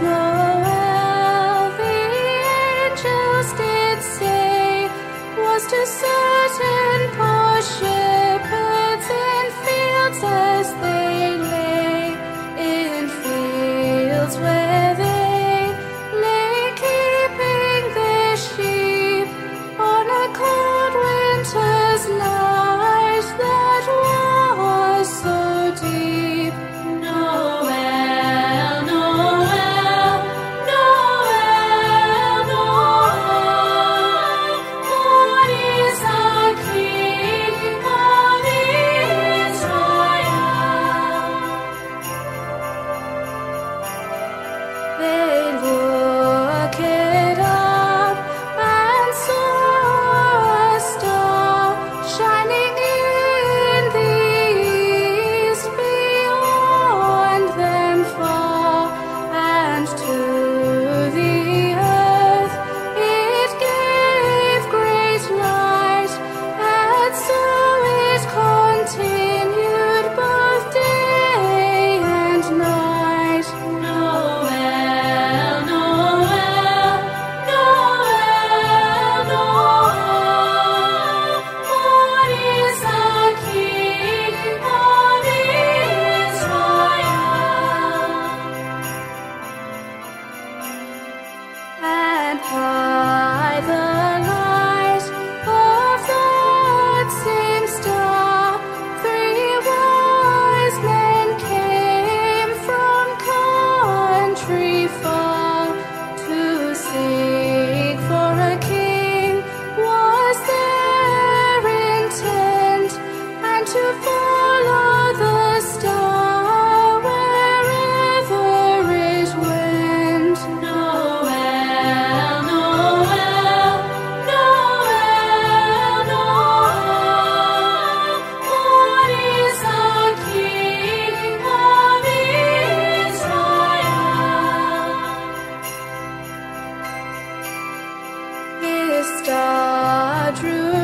snow. and. star drew